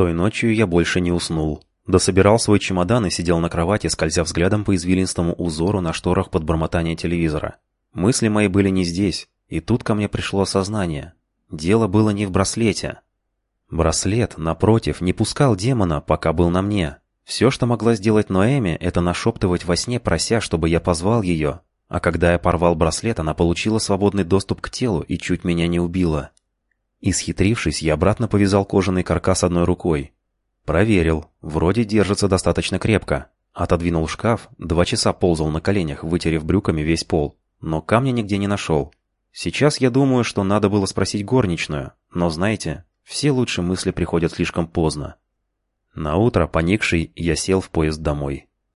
Той ночью я больше не уснул. Дособирал свой чемодан и сидел на кровати, скользя взглядом по извилинстому узору на шторах под бормотание телевизора. Мысли мои были не здесь, и тут ко мне пришло осознание. Дело было не в браслете. Браслет, напротив, не пускал демона, пока был на мне. Все, что могла сделать Ноэми, это нашептывать во сне, прося, чтобы я позвал ее. А когда я порвал браслет, она получила свободный доступ к телу и чуть меня не убила. Исхитрившись, я обратно повязал кожаный каркас одной рукой. Проверил. Вроде держится достаточно крепко. Отодвинул шкаф, два часа ползал на коленях, вытерев брюками весь пол. Но камня нигде не нашел. Сейчас я думаю, что надо было спросить горничную. Но знаете, все лучшие мысли приходят слишком поздно. На утро, поникший, я сел в поезд домой.